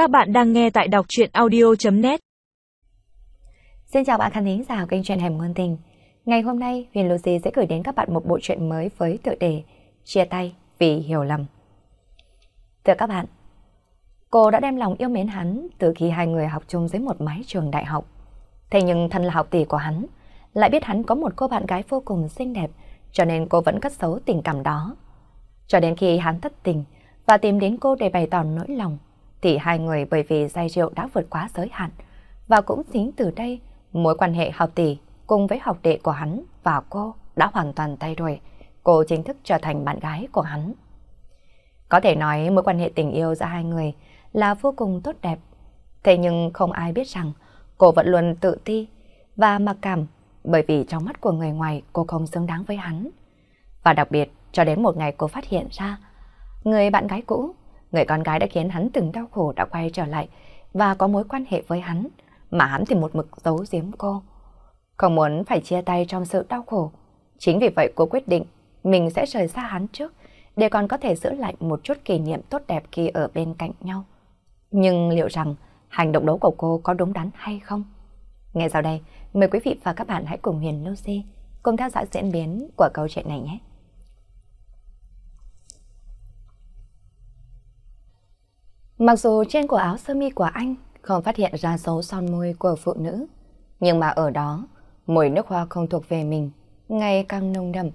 Các bạn đang nghe tại đọc truyện audio.net Xin chào bạn khán thính giả kênh truyện Hẻm Ngôn Tình. Ngày hôm nay, Huyền Lucy sẽ gửi đến các bạn một bộ truyện mới với tựa đề Chia tay vì hiểu lầm. Thưa các bạn, cô đã đem lòng yêu mến hắn từ khi hai người học chung dưới một mái trường đại học. Thế nhưng thân là học tỷ của hắn, lại biết hắn có một cô bạn gái vô cùng xinh đẹp, cho nên cô vẫn cất xấu tình cảm đó. Cho đến khi hắn thất tình và tìm đến cô để bày tỏ nỗi lòng, thì hai người bởi vì say rượu đã vượt quá giới hạn. Và cũng chính từ đây, mối quan hệ học tỷ cùng với học đệ của hắn và cô đã hoàn toàn thay đổi. Cô chính thức trở thành bạn gái của hắn. Có thể nói mối quan hệ tình yêu giữa hai người là vô cùng tốt đẹp. Thế nhưng không ai biết rằng cô vẫn luôn tự ti và mặc cảm bởi vì trong mắt của người ngoài cô không xứng đáng với hắn. Và đặc biệt cho đến một ngày cô phát hiện ra người bạn gái cũ Người con gái đã khiến hắn từng đau khổ đã quay trở lại và có mối quan hệ với hắn, mà hắn thì một mực giấu giếm cô. Không muốn phải chia tay trong sự đau khổ. Chính vì vậy cô quyết định mình sẽ rời xa hắn trước để còn có thể giữ lại một chút kỷ niệm tốt đẹp khi ở bên cạnh nhau. Nhưng liệu rằng hành động đấu của cô có đúng đắn hay không? Ngay sau đây, mời quý vị và các bạn hãy cùng Huyền Lucy cùng theo dõi diễn biến của câu chuyện này nhé. Mặc dù trên cổ áo sơ mi của anh không phát hiện ra dấu son môi của phụ nữ, nhưng mà ở đó, mùi nước hoa không thuộc về mình, ngày càng nồng đậm.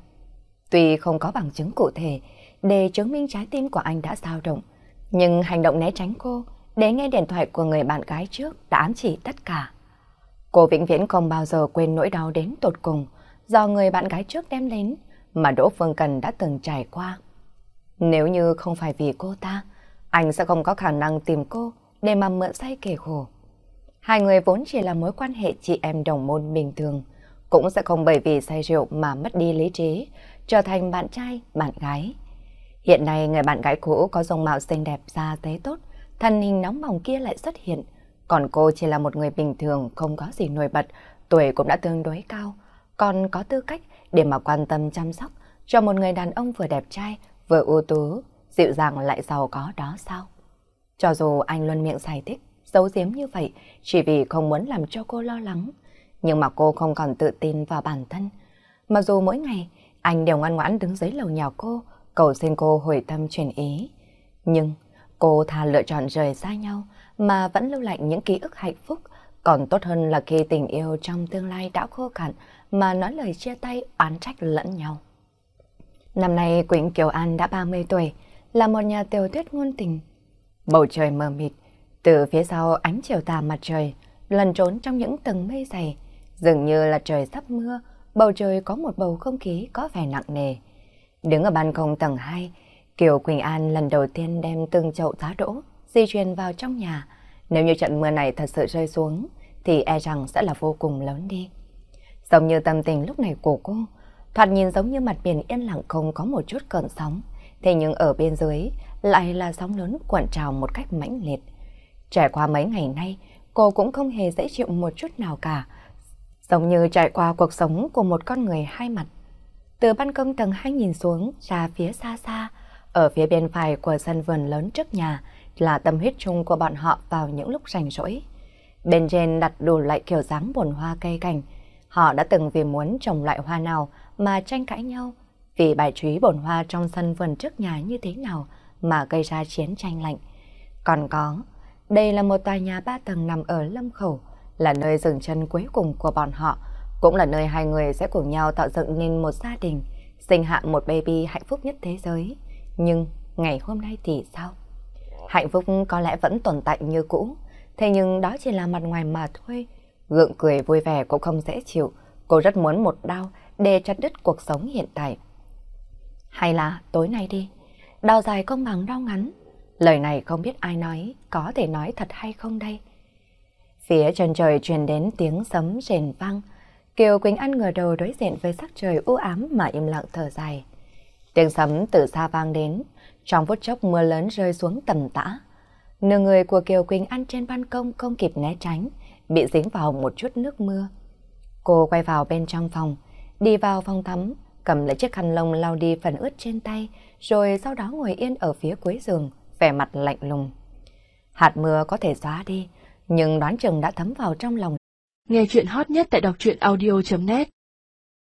Tuy không có bằng chứng cụ thể để chứng minh trái tim của anh đã dao động, nhưng hành động né tránh cô để nghe điện thoại của người bạn gái trước đã ám chỉ tất cả. Cô vĩnh viễn không bao giờ quên nỗi đau đến tột cùng do người bạn gái trước đem đến mà Đỗ Phương Cần đã từng trải qua. Nếu như không phải vì cô ta, anh sẽ không có khả năng tìm cô để mà mượn say kể khổ. Hai người vốn chỉ là mối quan hệ chị em đồng môn bình thường, cũng sẽ không bởi vì say rượu mà mất đi lý trí, trở thành bạn trai, bạn gái. Hiện nay người bạn gái cũ có dung mạo xinh đẹp da tế tốt, thân hình nóng bỏng kia lại xuất hiện, còn cô chỉ là một người bình thường không có gì nổi bật, tuổi cũng đã tương đối cao, còn có tư cách để mà quan tâm chăm sóc cho một người đàn ông vừa đẹp trai, vừa ưu tú, dịu dàng lại giàu có đó sao? Cho dù anh luôn miệng giải thích, giấu giếm như vậy chỉ vì không muốn làm cho cô lo lắng, nhưng mà cô không còn tự tin vào bản thân. Mặc dù mỗi ngày anh đều ngoan ngoãn đứng dưới lầu nhà cô, cầu xin cô hồi tâm chuyển ý. Nhưng cô thà lựa chọn rời xa nhau mà vẫn lưu lại những ký ức hạnh phúc, còn tốt hơn là khi tình yêu trong tương lai đã khô cạn mà nói lời chia tay oán trách lẫn nhau. Năm nay Quỳnh Kiều An đã 30 tuổi, là một nhà tiểu thuyết ngôn tình. Bầu trời mờ mịt, từ phía sau ánh chiều tà mặt trời, lần trốn trong những tầng mây dày, dường như là trời sắp mưa, bầu trời có một bầu không khí có vẻ nặng nề. Đứng ở ban công tầng 2, Kiều Quỳnh An lần đầu tiên đem từng chậu giá đỗ di chuyển vào trong nhà. Nếu như trận mưa này thật sự rơi xuống, thì e rằng sẽ là vô cùng lớn đi. Giống như tâm tình lúc này của cô, thoạt nhìn giống như mặt biển yên lặng không có một chút cơn sóng. Thế nhưng ở bên dưới lại là sóng lớn cuộn trào một cách mãnh liệt. Trải qua mấy ngày nay, cô cũng không hề dễ chịu một chút nào cả. Giống như trải qua cuộc sống của một con người hai mặt. Từ ban công tầng hai nhìn xuống ra phía xa xa, ở phía bên phải của sân vườn lớn trước nhà là tâm huyết chung của bọn họ vào những lúc rảnh rỗi. Bên trên đặt đủ loại kiểu dáng bồn hoa cây cảnh. Họ đã từng vì muốn trồng loại hoa nào mà tranh cãi nhau, vì bài trí bồn hoa trong sân vườn trước nhà như thế nào mà gây ra chiến tranh lạnh. Còn có, đây là một tòa nhà ba tầng nằm ở Lâm Khẩu, là nơi dừng chân cuối cùng của bọn họ, cũng là nơi hai người sẽ cùng nhau tạo dựng nên một gia đình, sinh hạ một baby hạnh phúc nhất thế giới. Nhưng ngày hôm nay thì sao? Hạnh phúc có lẽ vẫn tồn tại như cũ, thế nhưng đó chỉ là mặt ngoài mà thôi. Gượng cười vui vẻ cũng không dễ chịu, cô rất muốn một đau để chặt đứt cuộc sống hiện tại. Hay là tối nay đi, đau dài không bằng đau ngắn. Lời này không biết ai nói, có thể nói thật hay không đây. Phía chân trời truyền đến tiếng sấm rền vang. Kiều Quỳnh Anh ngửa đầu đối diện với sắc trời u ám mà im lặng thở dài. Tiếng sấm từ xa vang đến, trong phút chốc mưa lớn rơi xuống tầm tã. Nửa người của Kiều Quỳnh Anh trên ban công không kịp né tránh, bị dính vào một chút nước mưa. Cô quay vào bên trong phòng, đi vào phòng tắm, cầm lấy chiếc khăn lông lau đi phần ướt trên tay, rồi sau đó ngồi yên ở phía cuối giường, vẻ mặt lạnh lùng. Hạt mưa có thể xóa đi, nhưng đoán chừng đã thấm vào trong lòng. Nghe chuyện hot nhất tại đọc truyện audio.net